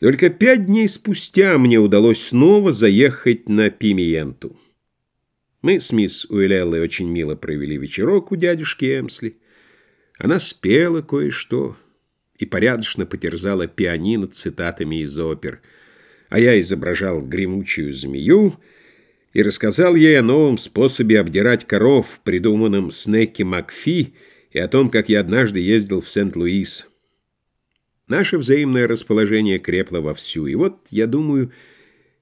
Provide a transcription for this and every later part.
Только пять дней спустя мне удалось снова заехать на Пимиенту. Мы с мисс Уэллой очень мило провели вечерок у дядюшки Эмсли. Она спела кое-что и порядочно потерзала пианино цитатами из опер, а я изображал гремучую змею и рассказал ей о новом способе обдирать коров, придуманном Снеки Макфи, и о том, как я однажды ездил в Сент-Луис. Наше взаимное расположение крепло вовсю, и вот, я думаю,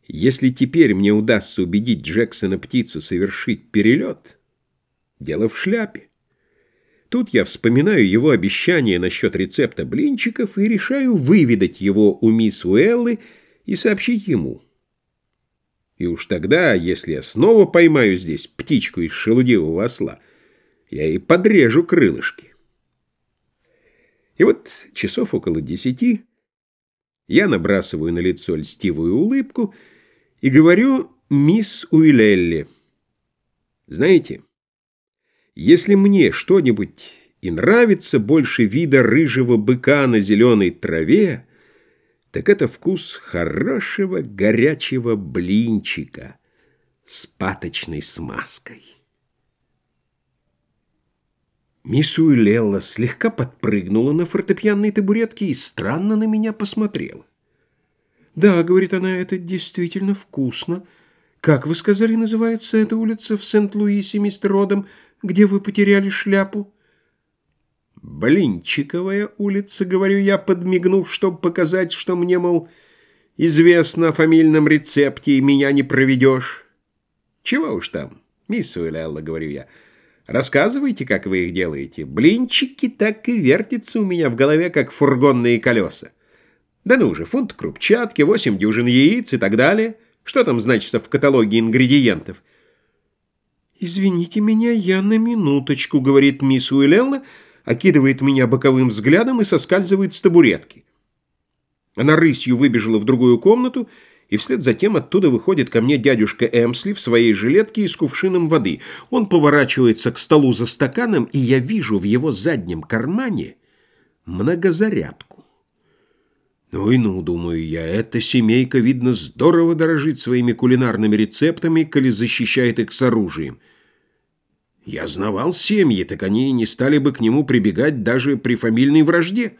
если теперь мне удастся убедить Джексона-птицу совершить перелет, дело в шляпе. Тут я вспоминаю его обещание насчет рецепта блинчиков и решаю выведать его у мисс Уэллы и сообщить ему. И уж тогда, если я снова поймаю здесь птичку из шелудивого осла, я и подрежу крылышки. И вот часов около десяти я набрасываю на лицо льстивую улыбку и говорю мисс Уилелли. Знаете, если мне что-нибудь и нравится больше вида рыжего быка на зеленой траве, так это вкус хорошего горячего блинчика с паточной смазкой. Мисс Уиллелла слегка подпрыгнула на фортепианной табуретке и странно на меня посмотрела. «Да, — говорит она, — это действительно вкусно. Как, вы сказали, называется эта улица в Сент-Луисе, мистер Родом, где вы потеряли шляпу?» «Блинчиковая улица, — говорю я, подмигнув, чтобы показать, что мне, мол, известно о фамильном рецепте, и меня не проведешь. Чего уж там, мисс Уиллелла, — говорю я, — Рассказывайте, как вы их делаете. Блинчики так и вертятся у меня в голове, как фургонные колеса. Да ну же, фунт крупчатки, восемь дюжин яиц и так далее. Что там значится в каталоге ингредиентов? «Извините меня, я на минуточку», — говорит мисс Уиллелла, окидывает меня боковым взглядом и соскальзывает с табуретки. Она рысью выбежала в другую комнату и вслед за тем оттуда выходит ко мне дядюшка Эмсли в своей жилетке и с кувшином воды. Он поворачивается к столу за стаканом, и я вижу в его заднем кармане многозарядку. Ну и ну, думаю я, эта семейка, видно, здорово дорожит своими кулинарными рецептами, коли защищает их с оружием. Я знавал семьи, так они не стали бы к нему прибегать даже при фамильной вражде.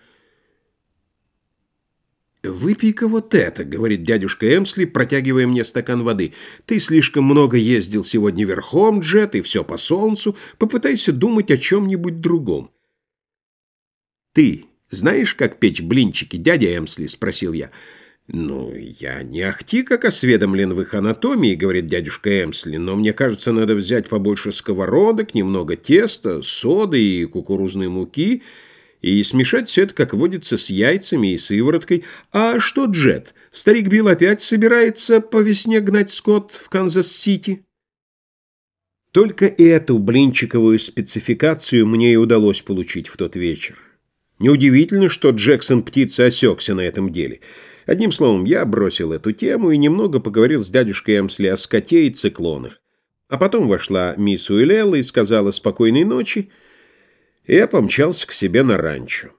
«Выпей-ка вот это», — говорит дядюшка Эмсли, протягивая мне стакан воды. «Ты слишком много ездил сегодня верхом, Джет, и все по солнцу. Попытайся думать о чем-нибудь другом». «Ты знаешь, как печь блинчики, дядя Эмсли?» — спросил я. «Ну, я не ахти, как осведомлен в их анатомии», — говорит дядюшка Эмсли, «но мне кажется, надо взять побольше сковородок, немного теста, соды и кукурузной муки» и смешать все это, как водится, с яйцами и сывороткой. А что Джет? Старик Билл опять собирается по весне гнать скот в Канзас-Сити? Только эту блинчиковую спецификацию мне и удалось получить в тот вечер. Неудивительно, что Джексон птица осекся на этом деле. Одним словом, я бросил эту тему и немного поговорил с дядюшкой Эмсли о скоте и циклонах. А потом вошла мисс Уиллелла и сказала «спокойной ночи», я помчался к себе на ранчо.